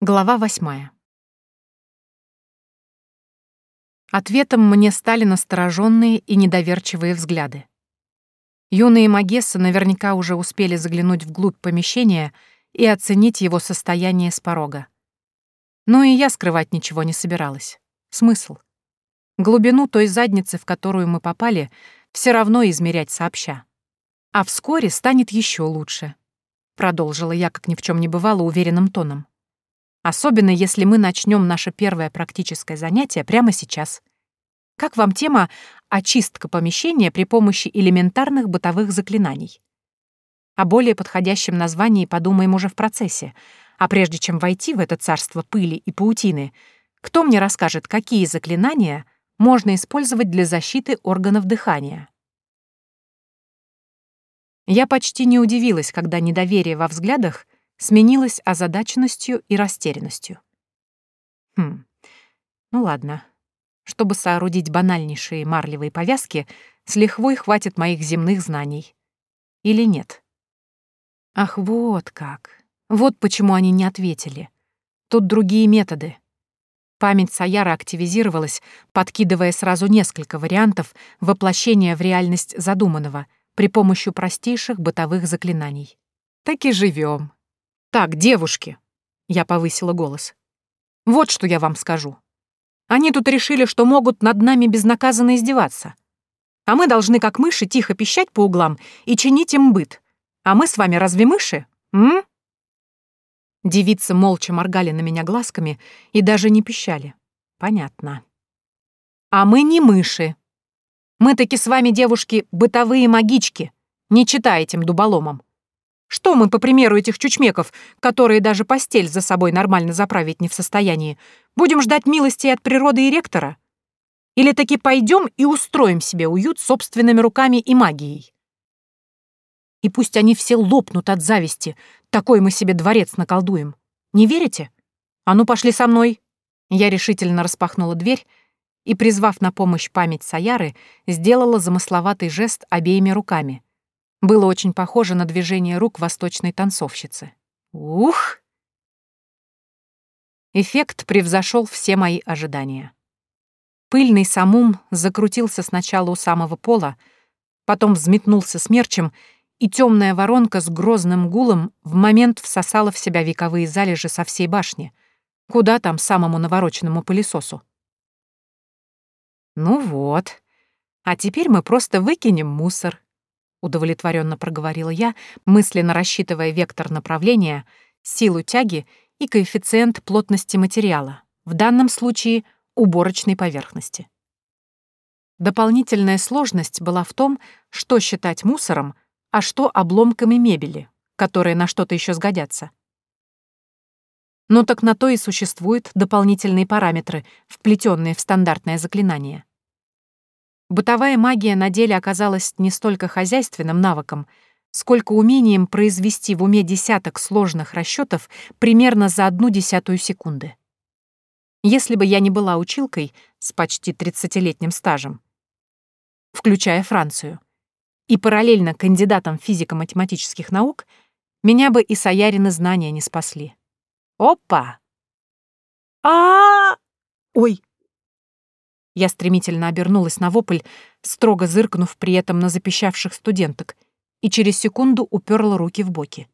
Глава восьмая. Ответом мне стали настороженные и недоверчивые взгляды. Юные магессы наверняка уже успели заглянуть вглубь помещения и оценить его состояние с порога. Но и я скрывать ничего не собиралась. Смысл? Глубину той задницы, в которую мы попали, все равно измерять сообща. А вскоре станет еще лучше, продолжила я, как ни в чем не бывало, уверенным тоном. Особенно если мы начнем наше первое практическое занятие прямо сейчас. Как вам тема «Очистка помещения при помощи элементарных бытовых заклинаний»? О более подходящем названии подумаем уже в процессе. А прежде чем войти в это царство пыли и паутины, кто мне расскажет, какие заклинания можно использовать для защиты органов дыхания? Я почти не удивилась, когда недоверие во взглядах сменилась озадаченностью и растерянностью. Хм, ну ладно. Чтобы соорудить банальнейшие марлевые повязки, с лихвой хватит моих земных знаний. Или нет? Ах, вот как. Вот почему они не ответили. Тут другие методы. Память Саяра активизировалась, подкидывая сразу несколько вариантов воплощения в реальность задуманного при помощи простейших бытовых заклинаний. Так и живем, «Так, девушки!» — я повысила голос. «Вот что я вам скажу. Они тут решили, что могут над нами безнаказанно издеваться. А мы должны, как мыши, тихо пищать по углам и чинить им быт. А мы с вами разве мыши? М?» Девицы молча моргали на меня глазками и даже не пищали. Понятно. «А мы не мыши. Мы таки с вами, девушки, бытовые магички. Не читай этим дуболомам. Что мы, по примеру этих чучмеков, которые даже постель за собой нормально заправить не в состоянии, будем ждать милости от природы и ректора? Или таки пойдем и устроим себе уют собственными руками и магией? И пусть они все лопнут от зависти, такой мы себе дворец наколдуем. Не верите? А ну, пошли со мной. Я решительно распахнула дверь и, призвав на помощь память Саяры, сделала замысловатый жест обеими руками — было очень похоже на движение рук восточной танцовщицы. Ух! Эффект превзошел все мои ожидания. Пыльный самум закрутился сначала у самого пола, потом взметнулся смерчем, и темная воронка с грозным гулом в момент всосала в себя вековые залежи со всей башни. Куда там самому навороченному пылесосу? Ну вот. А теперь мы просто выкинем мусор, — удовлетворенно проговорила я, мысленно рассчитывая вектор направления, силу тяги и коэффициент плотности материала, в данном случае уборочной поверхности. Дополнительная сложность была в том, что считать мусором, а что обломками мебели, которые на что-то еще сгодятся. Но так на то и существуют дополнительные параметры, вплетенные в стандартное заклинание. Бытовая магия на деле оказалась не столько хозяйственным навыком, сколько умением произвести в уме десяток сложных расчетов примерно за одну десятую секунды. Если бы я не была училкой с почти 30-летним стажем, включая Францию, и параллельно кандидатом физико-математических наук, меня бы и Саярины знания не спасли. Опа! а! Ой, я стремительно обернулась на вопль, строго зыркнув при этом на запищавших студенток, и через секунду уперла руки в боки.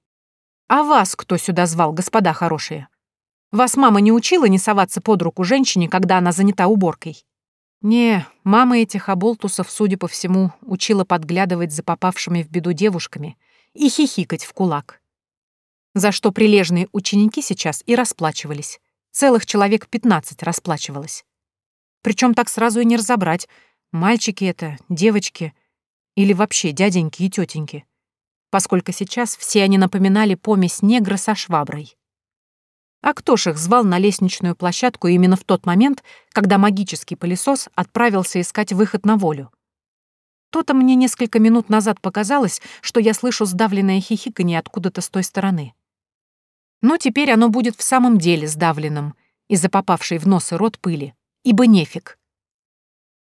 «А вас кто сюда звал, господа хорошие? Вас мама не учила не соваться под руку женщине, когда она занята уборкой?» Не, мама этих оболтусов, судя по всему, учила подглядывать за попавшими в беду девушками и хихикать в кулак. За что прилежные ученики сейчас и расплачивались. Целых человек пятнадцать расплачивалось. Причем так сразу и не разобрать, мальчики это, девочки или вообще дяденьки и тетеньки, поскольку сейчас все они напоминали помесь негра со шваброй. А кто ж их звал на лестничную площадку именно в тот момент, когда магический пылесос отправился искать выход на волю? То-то мне несколько минут назад показалось, что я слышу сдавленное хихиканье откуда-то с той стороны. Но теперь оно будет в самом деле сдавленным из-за попавшей в нос и рот пыли ибо нефиг.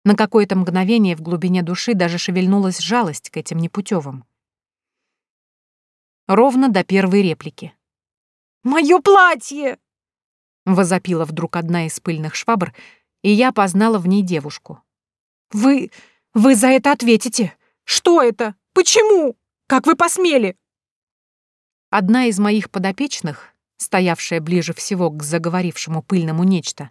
На какое-то мгновение в глубине души даже шевельнулась жалость к этим непутевым. Ровно до первой реплики. «Моё платье!» Возопила вдруг одна из пыльных швабр, и я познала в ней девушку. «Вы... вы за это ответите! Что это? Почему? Как вы посмели?» Одна из моих подопечных, стоявшая ближе всего к заговорившему пыльному нечто,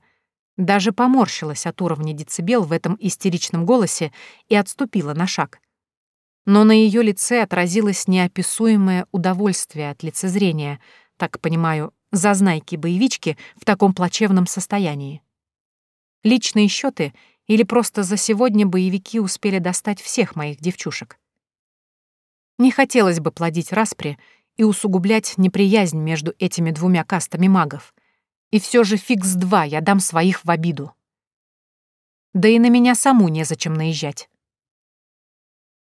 даже поморщилась от уровня децибел в этом истеричном голосе и отступила на шаг. Но на ее лице отразилось неописуемое удовольствие от лицезрения, так понимаю, зазнайки-боевички в таком плачевном состоянии. Личные счеты или просто за сегодня боевики успели достать всех моих девчушек. Не хотелось бы плодить распри и усугублять неприязнь между этими двумя кастами магов. И все же фикс два я дам своих в обиду. Да и на меня саму незачем наезжать.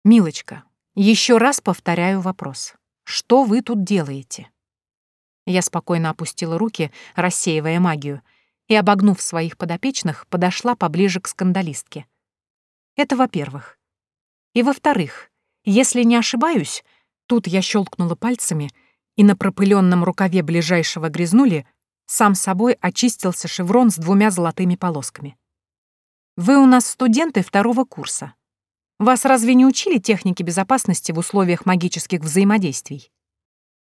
Милочка, еще раз повторяю вопрос. Что вы тут делаете? Я спокойно опустила руки, рассеивая магию, и, обогнув своих подопечных, подошла поближе к скандалистке. Это во-первых. И во-вторых, если не ошибаюсь, тут я щелкнула пальцами, и на пропыленном рукаве ближайшего грязнули сам собой очистился шеврон с двумя золотыми полосками. Вы у нас студенты второго курса. Вас разве не учили технике безопасности в условиях магических взаимодействий?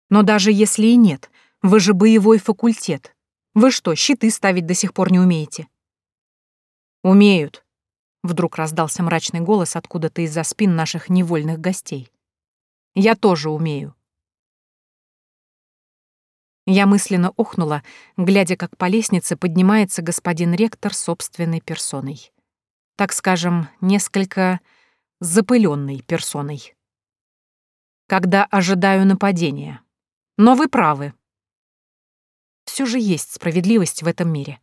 Но даже если и нет — вы же боевой факультет. Вы что, щиты ставить до сих пор не умеете?» «Умеют», — вдруг раздался мрачный голос откуда-то из-за спин наших невольных гостей. «Я тоже умею». Я мысленно охнула, глядя, как по лестнице поднимается господин ректор собственной персоной. Так скажем, несколько запыленной персоной. Когда ожидаю нападения. Но вы правы, все же есть справедливость в этом мире.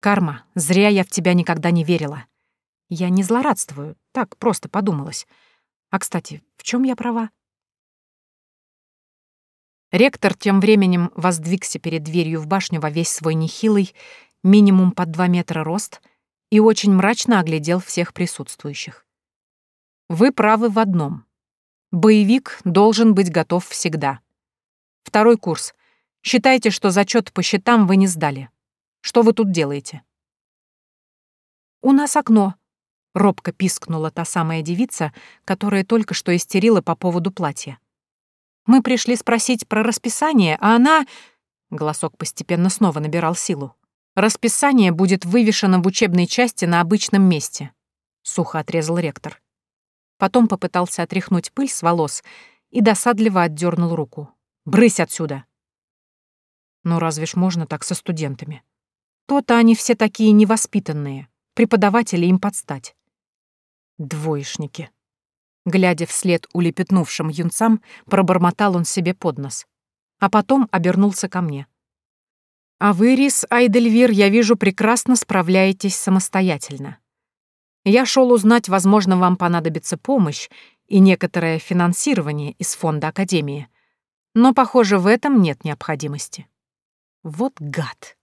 Карма, зря я в тебя никогда не верила. Я не злорадствую, так просто подумалось. А, кстати, в чем я права? Ректор тем временем воздвигся перед дверью в башню во весь свой нехилый, минимум под два метра рост, и очень мрачно оглядел всех присутствующих. Вы правы в одном. Боевик должен быть готов всегда. Второй курс — Считайте, что зачет по счетам вы не сдали. Что вы тут делаете?» «У нас окно», — робко пискнула та самая девица, которая только что истерила по поводу платья. «Мы пришли спросить про расписание, а она...» Голосок постепенно снова набирал силу. «Расписание будет вывешено в учебной части на обычном месте», — сухо отрезал ректор. Потом попытался отряхнуть пыль с волос и досадливо отдернул руку. «Брысь отсюда!» Но разве ж можно так со студентами? То-то они все такие невоспитанные, преподаватели им подстать. Двоечники. Глядя вслед улепетнувшим юнцам, пробормотал он себе под нос. А потом обернулся ко мне. «А вы, Рис Айдельвир, я вижу, прекрасно справляетесь самостоятельно. Я шел узнать, возможно, вам понадобится помощь и некоторое финансирование из фонда Академии. Но, похоже, в этом нет необходимости». Вот гад.